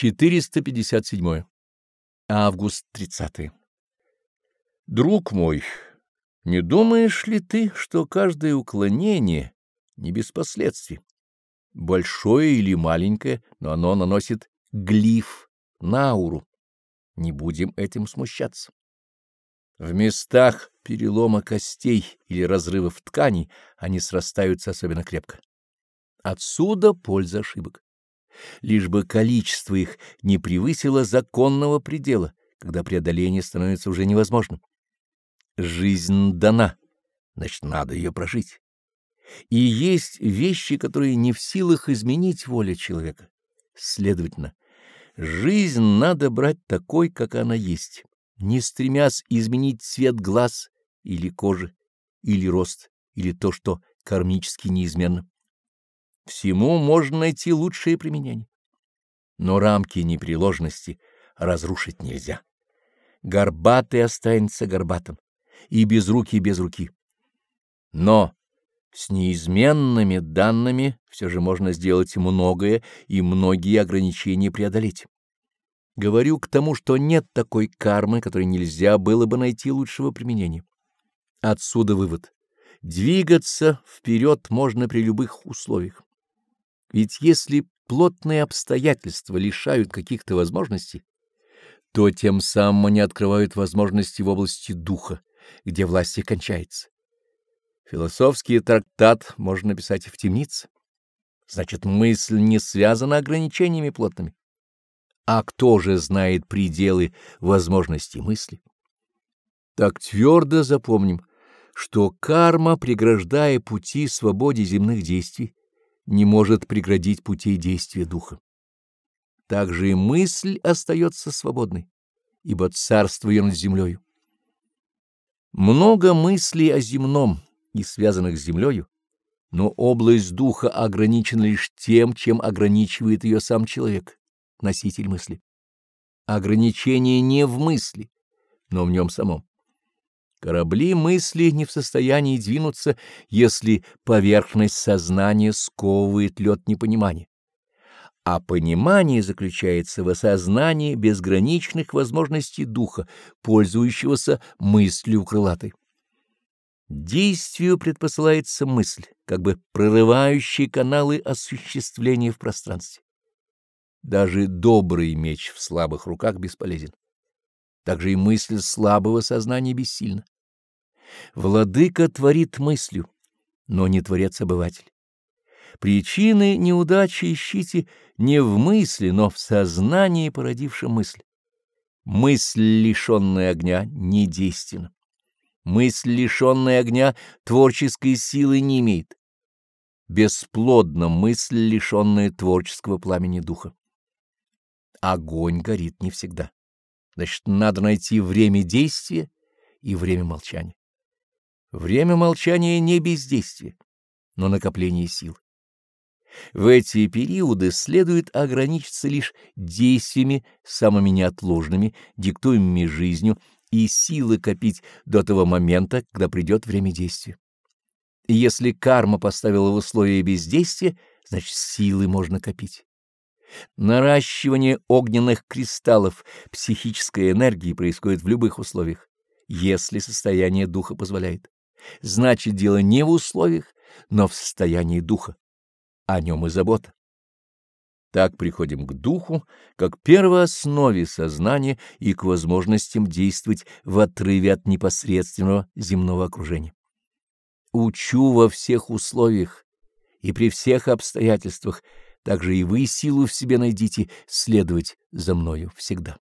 457. Август 30. Друг мой, не думаешь ли ты, что каждое уклонение не без последствий? Большое или маленькое, но оно наносит глиф на ауру. Не будем этим смущаться. В местах перелома костей или разрывов тканей они срастаются особенно крепко. Отсюда польза ошибок лишь бы количество их не превысило законного предела, когда преодоление становится уже невозможным. Жизнь дана, значит, надо ее прожить. И есть вещи, которые не в силах изменить воля человека. Следовательно, жизнь надо брать такой, как она есть, не стремясь изменить цвет глаз или кожи, или рост, или то, что кармически неизменно. Всему можно найти лучшее применение. Но рамки непреложности разрушить нельзя. Горбатый останется горбатым, и без руки без руки. Но с неизменными данными все же можно сделать многое и многие ограничения преодолеть. Говорю к тому, что нет такой кармы, которой нельзя было бы найти лучшего применения. Отсюда вывод. Двигаться вперед можно при любых условиях. Ведь если плотные обстоятельства лишают каких-то возможностей, то тем самым они открывают возможности в области духа, где власть и кончается. Философский трактат можно написать в темнице. Значит, мысль не связана ограничениями плотными. А кто же знает пределы возможностей мысли? Так твердо запомним, что карма, преграждая пути свободе земных действий, не может преградить путей действия духа. Также и мысль остается свободной, ибо царство ее над землею. Много мыслей о земном и связанных с землею, но область духа ограничена лишь тем, чем ограничивает ее сам человек, носитель мысли. Ограничение не в мысли, но в нем самом. Корабли мысли не в состоянии двинуться, если поверхность сознания сковывает лед непонимания. А понимание заключается в осознании безграничных возможностей духа, пользующегося мыслью крылатой. Действию предпосылается мысль, как бы прорывающая каналы осуществления в пространстве. Даже добрый меч в слабых руках бесполезен. Также и мысль слабого сознания бессильна. Владыка творит мыслью, но не творец-обыватель. Причины неудачи ищите не в мысли, но в сознании, породившем мысль. Мысль, лишенная огня, недейственна. Мысль, лишенная огня, творческой силы не имеет. Бесплодна мысль, лишенная творческого пламени духа. Огонь горит не всегда. Значит, надо найти время действия и время молчания. Время молчания не бездействие, но накопление сил. В эти периоды следует ограничиться лишь действиями самыми неотложными, диктуемыми жизнью, и силы копить до того момента, когда придет время действия. Если карма поставила в условия бездействия, значит, силы можно копить. Наращивание огненных кристаллов психической энергии происходит в любых условиях, если состояние духа позволяет. Значит, дело не в условиях, но в состоянии духа. О нем и забота. Так приходим к духу, как первооснове сознания и к возможностям действовать в отрыве от непосредственного земного окружения. Учу во всех условиях и при всех обстоятельствах, также и вы силу в себе найдите следовать за мною всегда.